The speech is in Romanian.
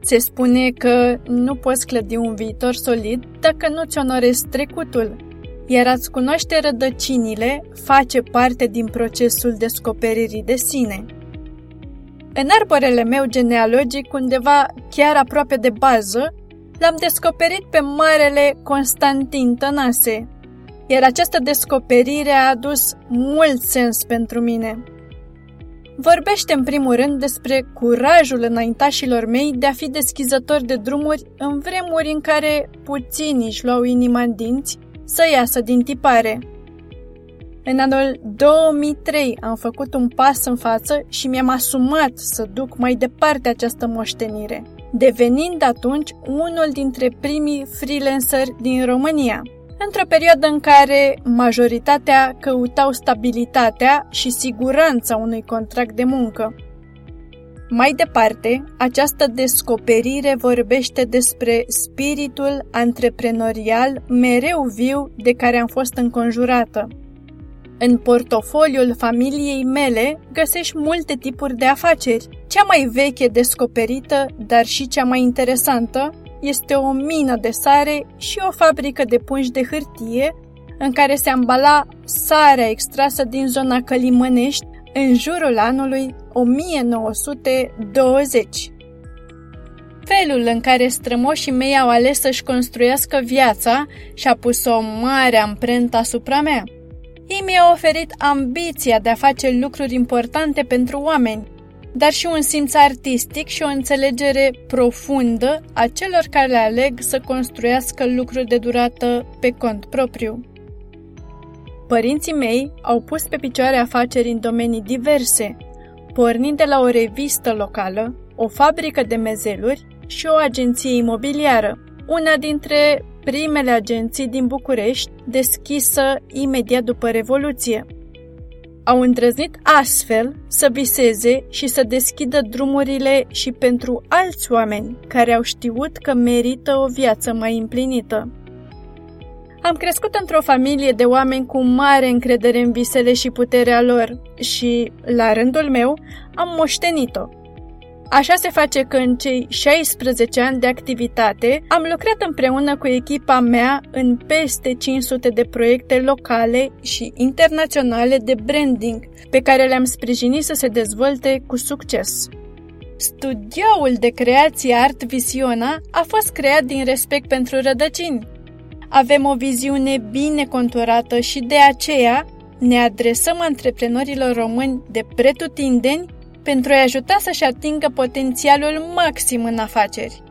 Se spune că nu poți clădi un viitor solid dacă nu-ți onorezi trecutul, iar ați cunoaște rădăcinile face parte din procesul descoperirii de sine. În arborele meu genealogic, undeva chiar aproape de bază, l-am descoperit pe marele Constantin Tănase, iar această descoperire a adus mult sens pentru mine. Vorbește în primul rând despre curajul înaintașilor mei de a fi deschizători de drumuri în vremuri în care puțini își luau inima în dinți să iasă din tipare. În anul 2003 am făcut un pas în față și mi-am asumat să duc mai departe această moștenire, devenind atunci unul dintre primii freelanceri din România într-o perioadă în care majoritatea căutau stabilitatea și siguranța unui contract de muncă. Mai departe, această descoperire vorbește despre spiritul antreprenorial mereu viu de care am fost înconjurată. În portofoliul familiei mele găsești multe tipuri de afaceri. Cea mai veche descoperită, dar și cea mai interesantă, este o mină de sare și o fabrică de pungi de hârtie în care se ambala sarea extrasă din zona Călimănești în jurul anului 1920. Felul în care strămoșii mei au ales să-și construiască viața și-a pus o mare amprentă asupra mea. Ei mi-au oferit ambiția de a face lucruri importante pentru oameni, dar și un simț artistic și o înțelegere profundă a celor care aleg să construiască lucruri de durată pe cont propriu. Părinții mei au pus pe picioare afaceri în domenii diverse, pornind de la o revistă locală, o fabrică de mezeluri și o agenție imobiliară, una dintre primele agenții din București deschisă imediat după Revoluție – au îndrăznit astfel să viseze și să deschidă drumurile și pentru alți oameni care au știut că merită o viață mai împlinită. Am crescut într-o familie de oameni cu mare încredere în visele și puterea lor și, la rândul meu, am moștenit-o. Așa se face că în cei 16 ani de activitate am lucrat împreună cu echipa mea în peste 500 de proiecte locale și internaționale de branding pe care le-am sprijinit să se dezvolte cu succes. Studioul de creație Art Visiona a fost creat din respect pentru rădăcini. Avem o viziune bine conturată și de aceea ne adresăm antreprenorilor români de pretutindeni pentru a-i ajuta să-și atingă potențialul maxim în afaceri.